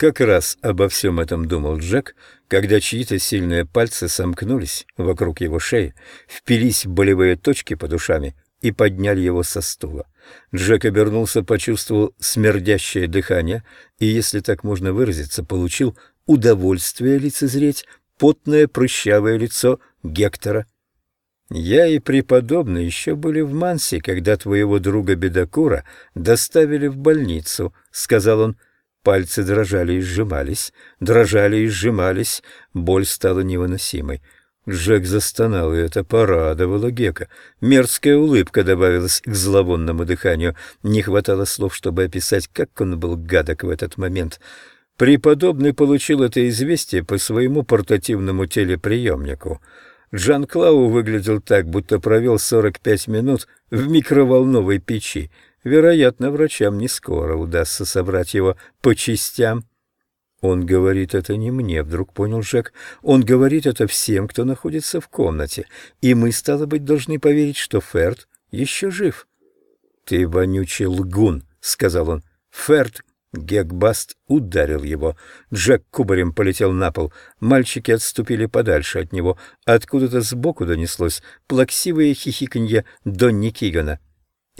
Как раз обо всем этом думал Джек, когда чьи-то сильные пальцы сомкнулись вокруг его шеи, впились в болевые точки под ушами и подняли его со стула. Джек обернулся, почувствовал смердящее дыхание и, если так можно выразиться, получил удовольствие лицезреть потное прыщавое лицо Гектора. «Я и преподобный еще были в Мансе, когда твоего друга Бедокура доставили в больницу», — сказал он. Пальцы дрожали и сжимались, дрожали и сжимались, боль стала невыносимой. Джек застонал, и это порадовало Гека. Мерзкая улыбка добавилась к зловонному дыханию. Не хватало слов, чтобы описать, как он был гадок в этот момент. Преподобный получил это известие по своему портативному телеприемнику. Джан Клау выглядел так, будто провел 45 минут в микроволновой печи. Вероятно, врачам не скоро удастся собрать его по частям. Он говорит это не мне, вдруг понял Жек. Он говорит это всем, кто находится в комнате. И мы, стало быть, должны поверить, что Ферд еще жив. — Ты вонючий лгун, — сказал он. Ферд Гекбаст ударил его. Джек кубарем полетел на пол. Мальчики отступили подальше от него. Откуда-то сбоку донеслось плаксивое хихиканье Донни Кигана.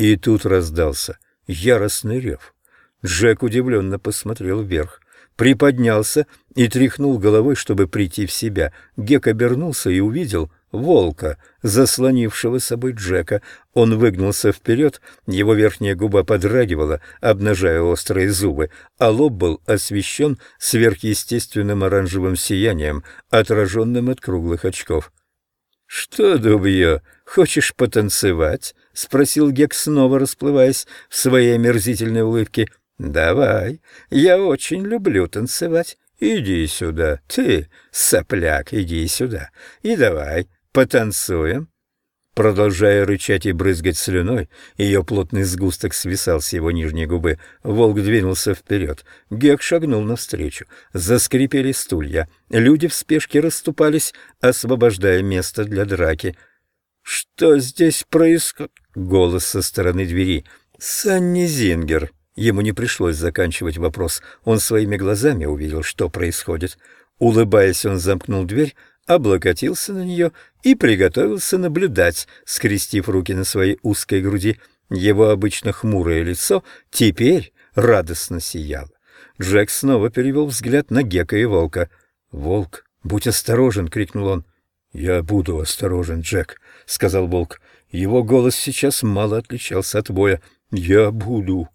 И тут раздался яростный рев. Джек удивленно посмотрел вверх приподнялся и тряхнул головой, чтобы прийти в себя. Гек обернулся и увидел волка, заслонившего собой Джека. Он выгнулся вперед, его верхняя губа подрагивала, обнажая острые зубы, а лоб был освещен сверхъестественным оранжевым сиянием, отраженным от круглых очков. — Что, дубье, хочешь потанцевать? — спросил Гек, снова расплываясь в своей омерзительной улыбке. — «Давай, я очень люблю танцевать. Иди сюда, ты, сопляк, иди сюда. И давай, потанцуем». Продолжая рычать и брызгать слюной, ее плотный сгусток свисал с его нижней губы. Волк двинулся вперед. Гек шагнул навстречу. Заскрипели стулья. Люди в спешке расступались, освобождая место для драки. «Что здесь происходит?» — голос со стороны двери. «Санни Зингер», Ему не пришлось заканчивать вопрос. Он своими глазами увидел, что происходит. Улыбаясь, он замкнул дверь, облокотился на нее и приготовился наблюдать, скрестив руки на своей узкой груди. Его обычно хмурое лицо теперь радостно сияло. Джек снова перевел взгляд на Гека и Волка. «Волк, будь осторожен!» — крикнул он. «Я буду осторожен, Джек», — сказал Волк. Его голос сейчас мало отличался от боя. «Я буду».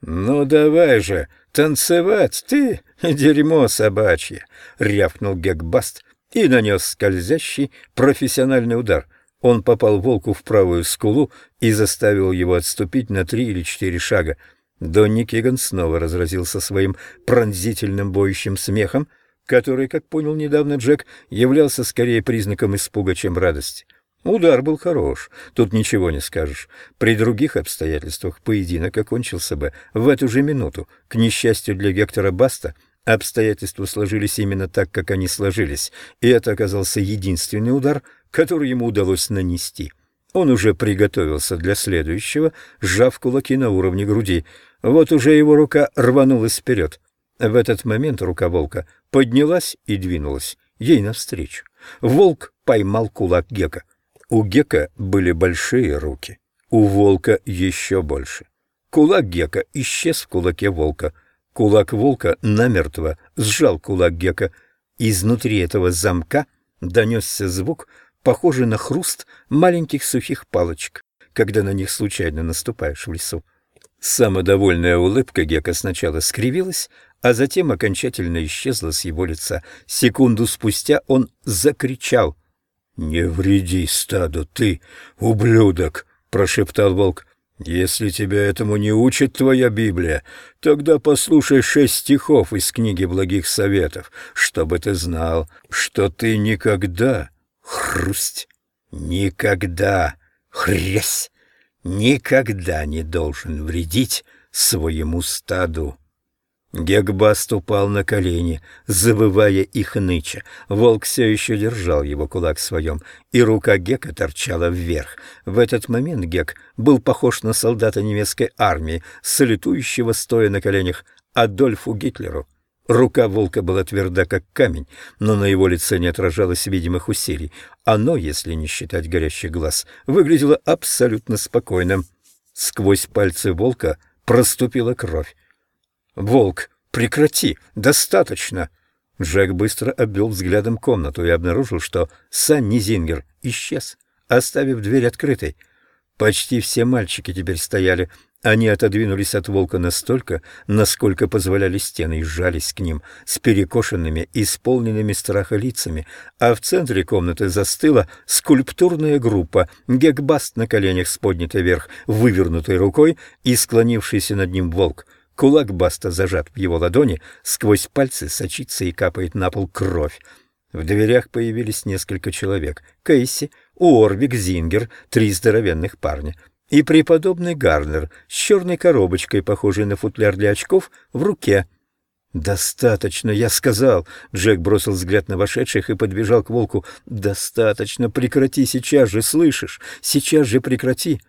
«Ну давай же, танцевать ты, дерьмо собачье!» — рявкнул Гекбаст и нанес скользящий профессиональный удар. Он попал волку в правую скулу и заставил его отступить на три или четыре шага. Донни Киган снова разразился своим пронзительным боющим смехом, который, как понял недавно Джек, являлся скорее признаком испуга, чем радости. Удар был хорош, тут ничего не скажешь. При других обстоятельствах поединок окончился бы в эту же минуту. К несчастью для Гектора Баста, обстоятельства сложились именно так, как они сложились, и это оказался единственный удар, который ему удалось нанести. Он уже приготовился для следующего, сжав кулаки на уровне груди. Вот уже его рука рванулась вперед. В этот момент рука волка поднялась и двинулась ей навстречу. Волк поймал кулак Гека. У Гека были большие руки, у волка еще больше. Кулак Гека исчез в кулаке волка. Кулак волка намертво сжал кулак Гека. Изнутри этого замка донесся звук, похожий на хруст маленьких сухих палочек, когда на них случайно наступаешь в лесу. Самодовольная улыбка Гека сначала скривилась, а затем окончательно исчезла с его лица. Секунду спустя он закричал — «Не вреди стаду, ты, ублюдок!» — прошептал волк. «Если тебя этому не учит твоя Библия, тогда послушай шесть стихов из книги благих советов, чтобы ты знал, что ты никогда, хрусть, никогда, хрясь, никогда не должен вредить своему стаду». Гекбаст упал на колени, завывая и хныча. Волк все еще держал его кулак в своем, и рука Гека торчала вверх. В этот момент Гек был похож на солдата немецкой армии, салютующего, стоя на коленях, Адольфу Гитлеру. Рука волка была тверда, как камень, но на его лице не отражалось видимых усилий. Оно, если не считать горящий глаз, выглядело абсолютно спокойным. Сквозь пальцы волка проступила кровь. «Волк, прекрати! Достаточно!» Джек быстро обвел взглядом комнату и обнаружил, что Санни Зингер исчез, оставив дверь открытой. Почти все мальчики теперь стояли они отодвинулись от волка настолько, насколько позволяли стены, и сжались к ним с перекошенными, исполненными страха лицами, а в центре комнаты застыла скульптурная группа, гекбаст на коленях с поднятой вверх, вывернутой рукой и склонившийся над ним волк. Кулак Баста зажат в его ладони, сквозь пальцы сочится и капает на пол кровь. В дверях появились несколько человек. Кейси, Уорвик, Зингер, три здоровенных парня — и преподобный Гарнер с черной коробочкой, похожей на футляр для очков, в руке. «Достаточно, я сказал!» Джек бросил взгляд на вошедших и подбежал к волку. «Достаточно, прекрати сейчас же, слышишь? Сейчас же прекрати!»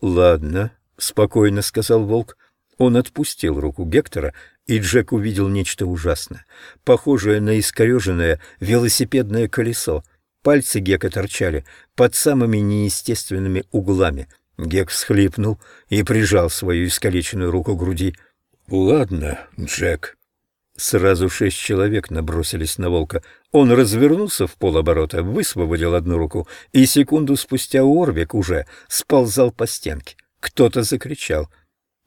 «Ладно», — спокойно сказал волк. Он отпустил руку Гектора, и Джек увидел нечто ужасное, похожее на искореженное велосипедное колесо. Пальцы Гека торчали под самыми неестественными углами — Гек всхлипнул и прижал свою искалеченную руку к груди. «Ладно, Джек». Сразу шесть человек набросились на волка. Он развернулся в полоборота, высвободил одну руку, и секунду спустя Орвик уже сползал по стенке. Кто-то закричал.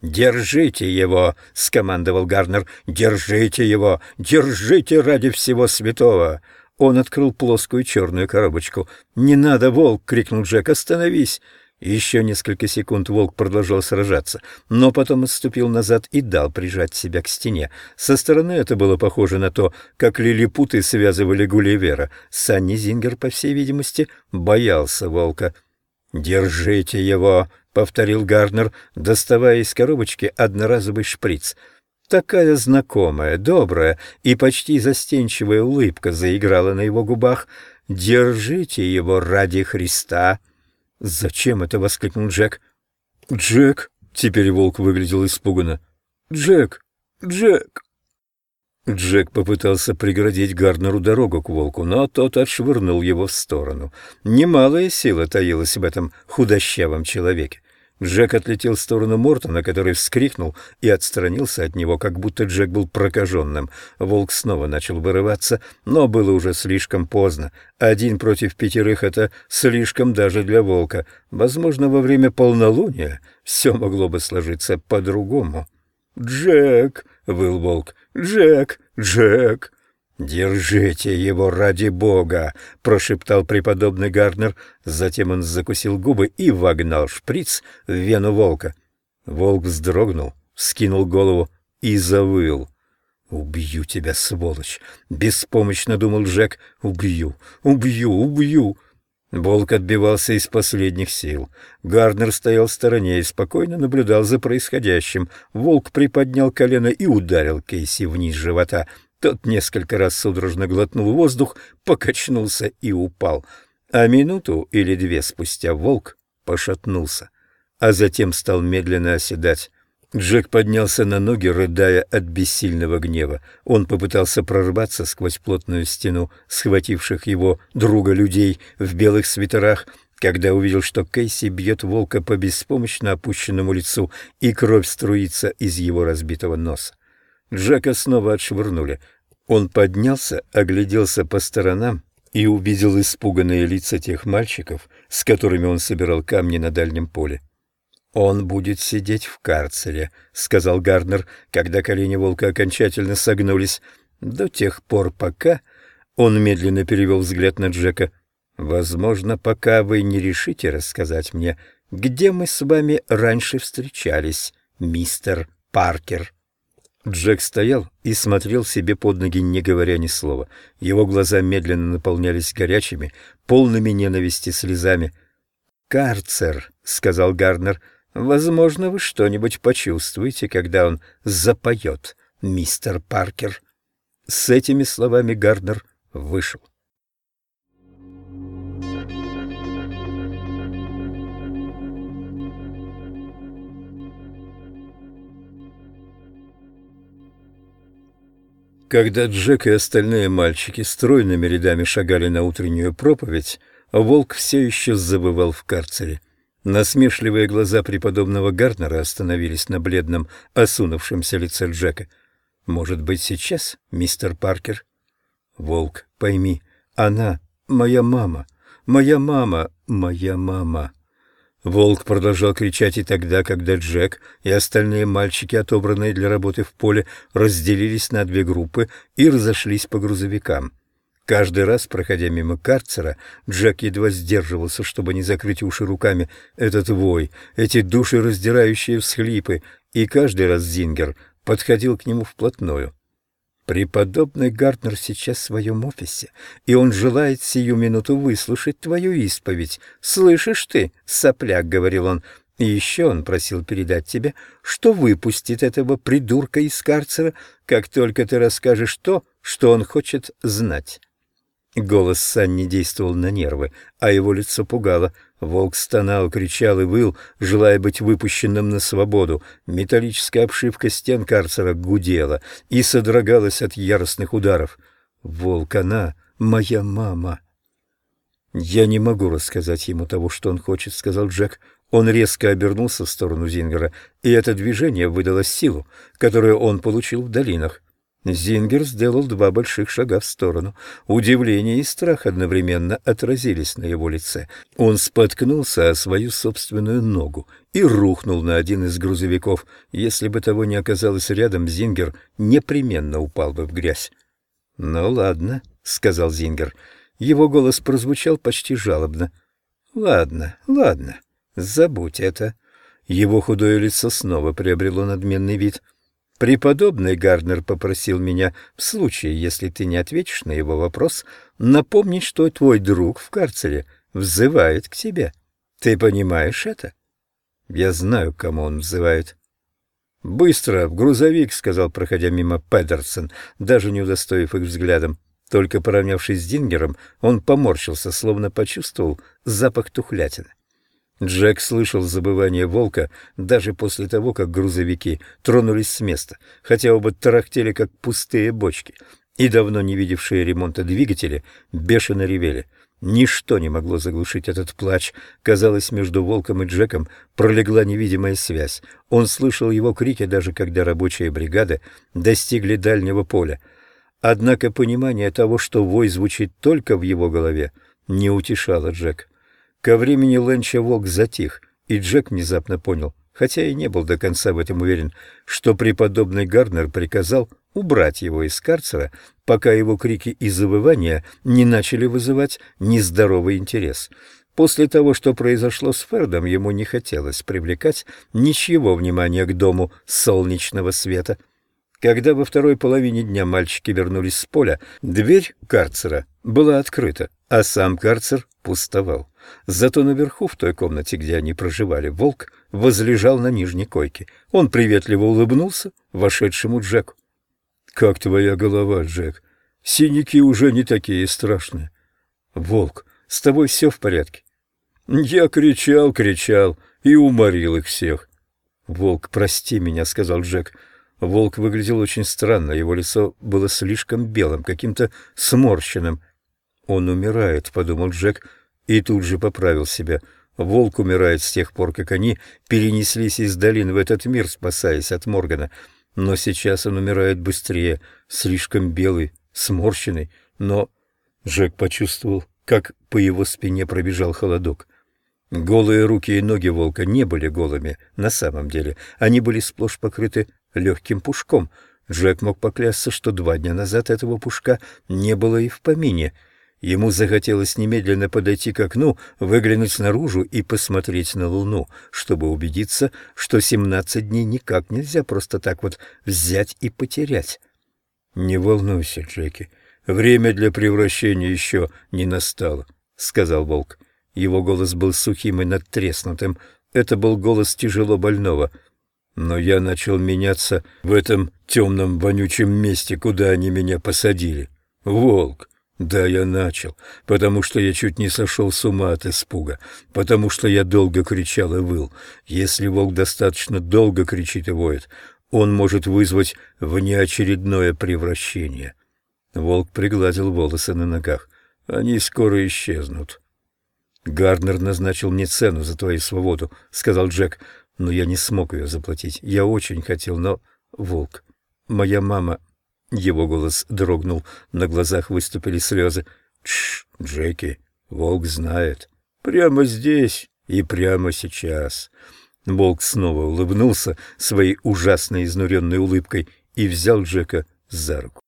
«Держите его!» — скомандовал Гарнер. «Держите его! Держите ради всего святого!» Он открыл плоскую черную коробочку. «Не надо, волк!» — крикнул Джек. «Остановись!» Еще несколько секунд волк продолжал сражаться, но потом отступил назад и дал прижать себя к стене. Со стороны это было похоже на то, как лилипуты связывали Гулливера. Санни Зингер, по всей видимости, боялся волка. «Держите его!» — повторил Гарнер, доставая из коробочки одноразовый шприц. Такая знакомая, добрая и почти застенчивая улыбка заиграла на его губах. «Держите его ради Христа!» «Зачем это?» — воскликнул Джек. «Джек!» — теперь волк выглядел испуганно. «Джек! Джек!» Джек попытался преградить Гарнеру дорогу к волку, но тот отшвырнул его в сторону. Немалая сила таилась в этом худощавом человеке. Джек отлетел в сторону Мортона, который вскрикнул и отстранился от него, как будто Джек был прокаженным. Волк снова начал вырываться, но было уже слишком поздно. Один против пятерых — это слишком даже для волка. Возможно, во время полнолуния все могло бы сложиться по-другому. «Джек!» — выл волк. «Джек! Джек!» «Держите его ради бога!» — прошептал преподобный Гарднер. Затем он закусил губы и вогнал шприц в вену волка. Волк вздрогнул, скинул голову и завыл. «Убью тебя, сволочь!» — беспомощно думал Джек. «Убью! Убью! Убью!» Волк отбивался из последних сил. Гарднер стоял в стороне и спокойно наблюдал за происходящим. Волк приподнял колено и ударил Кейси вниз живота — тот несколько раз судорожно глотнул воздух, покачнулся и упал. А минуту или две спустя волк пошатнулся, а затем стал медленно оседать. Джек поднялся на ноги, рыдая от бессильного гнева. Он попытался прорваться сквозь плотную стену схвативших его друга людей в белых свитерах, когда увидел, что Кейси бьет волка по беспомощно опущенному лицу, и кровь струится из его разбитого носа. Джека снова отшвырнули. Он поднялся, огляделся по сторонам и увидел испуганные лица тех мальчиков, с которыми он собирал камни на дальнем поле. «Он будет сидеть в карцере», — сказал Гарднер, когда колени волка окончательно согнулись. «До тех пор, пока...» Он медленно перевел взгляд на Джека. «Возможно, пока вы не решите рассказать мне, где мы с вами раньше встречались, мистер Паркер». Джек стоял и смотрел себе под ноги, не говоря ни слова. Его глаза медленно наполнялись горячими, полными ненависти слезами. «Карцер», — сказал Гарнер, — «возможно, вы что-нибудь почувствуете, когда он запоет, мистер Паркер». С этими словами Гарнер вышел. Когда Джек и остальные мальчики стройными рядами шагали на утреннюю проповедь, волк все еще забывал в карцере. Насмешливые глаза преподобного Гарднера остановились на бледном, осунувшемся лице Джека. «Может быть, сейчас, мистер Паркер?» «Волк, пойми, она моя мама, моя мама, моя мама». Волк продолжал кричать и тогда, когда Джек и остальные мальчики, отобранные для работы в поле, разделились на две группы и разошлись по грузовикам. Каждый раз, проходя мимо карцера, Джек едва сдерживался, чтобы не закрыть уши руками этот вой, эти душераздирающие всхлипы, и каждый раз Зингер подходил к нему вплотную. Преподобный Гартнер сейчас в своем офисе, и он желает сию минуту выслушать твою исповедь. Слышишь ты, сопляк, — говорил он, — и еще он просил передать тебе, что выпустит этого придурка из карцера, как только ты расскажешь то, что он хочет знать. Голос Санни действовал на нервы, а его лицо пугало. Волк стонал, кричал и выл, желая быть выпущенным на свободу. Металлическая обшивка стен карцера гудела и содрогалась от яростных ударов. «Волк, она моя мама!» «Я не могу рассказать ему того, что он хочет», — сказал Джек. Он резко обернулся в сторону Зингера, и это движение выдало силу, которую он получил в долинах. Зингер сделал два больших шага в сторону. Удивление и страх одновременно отразились на его лице. Он споткнулся о свою собственную ногу и рухнул на один из грузовиков. Если бы того не оказалось рядом, Зингер непременно упал бы в грязь. «Ну ладно», — сказал Зингер. Его голос прозвучал почти жалобно. «Ладно, ладно, забудь это». Его худое лицо снова приобрело надменный вид — Преподобный Гарднер попросил меня, в случае, если ты не ответишь на его вопрос, напомнить, что твой друг в карцере взывает к тебе. Ты понимаешь это? Я знаю, кому он взывает. «Быстро, в грузовик», — сказал, проходя мимо Педерсон, даже не удостоив их взглядом. Только поравнявшись с Дингером, он поморщился, словно почувствовал запах тухлятины. Джек слышал забывание волка даже после того, как грузовики тронулись с места, хотя оба тарахтели, как пустые бочки, и давно не видевшие ремонта двигатели бешено ревели. Ничто не могло заглушить этот плач. Казалось, между волком и Джеком пролегла невидимая связь. Он слышал его крики, даже когда рабочие бригады достигли дальнего поля. Однако понимание того, что вой звучит только в его голове, не утешало Джека. Ко времени Лэнча волк затих, и Джек внезапно понял, хотя и не был до конца в этом уверен, что преподобный Гарнер приказал убрать его из карцера, пока его крики и завывания не начали вызывать нездоровый интерес. После того, что произошло с Фердом, ему не хотелось привлекать ничего внимания к дому солнечного света. Когда во второй половине дня мальчики вернулись с поля, дверь карцера была открыта, а сам карцер пустовал. Зато наверху, в той комнате, где они проживали, волк возлежал на нижней койке. Он приветливо улыбнулся вошедшему Джеку. — Как твоя голова, Джек? Синяки уже не такие страшные. — Волк, с тобой все в порядке? — Я кричал, кричал и уморил их всех. — Волк, прости меня, — сказал Джек. Волк выглядел очень странно, его лицо было слишком белым, каким-то сморщенным. «Он умирает», — подумал Джек, — и тут же поправил себя. Волк умирает с тех пор, как они перенеслись из долин в этот мир, спасаясь от Моргана. Но сейчас он умирает быстрее, слишком белый, сморщенный. Но Джек почувствовал, как по его спине пробежал холодок. Голые руки и ноги волка не были голыми на самом деле. Они были сплошь покрыты легким пушком. Джек мог поклясться, что два дня назад этого пушка не было и в помине — Ему захотелось немедленно подойти к окну, выглянуть наружу и посмотреть на луну, чтобы убедиться, что семнадцать дней никак нельзя просто так вот взять и потерять. «Не волнуйся, Джеки, время для превращения еще не настало», — сказал волк. Его голос был сухим и надтреснутым. Это был голос тяжело больного. Но я начал меняться в этом темном вонючем месте, куда они меня посадили. Волк, да, я начал, потому что я чуть не сошел с ума от испуга, потому что я долго кричал и выл. Если волк достаточно долго кричит и воет, Он может вызвать внеочередное превращение. Волк пригладил волосы на ногах. Они скоро исчезнут. «Гарднер назначил мне цену за твою свободу», — сказал Джек, — «но я не смог ее заплатить. Я очень хотел, но...» «Волк, моя мама...» Его голос дрогнул, на глазах выступили слезы. «Тш, Джеки, волк знает. Прямо здесь и прямо сейчас». Волк снова улыбнулся своей ужасной изнуренной улыбкой и взял Джека за руку.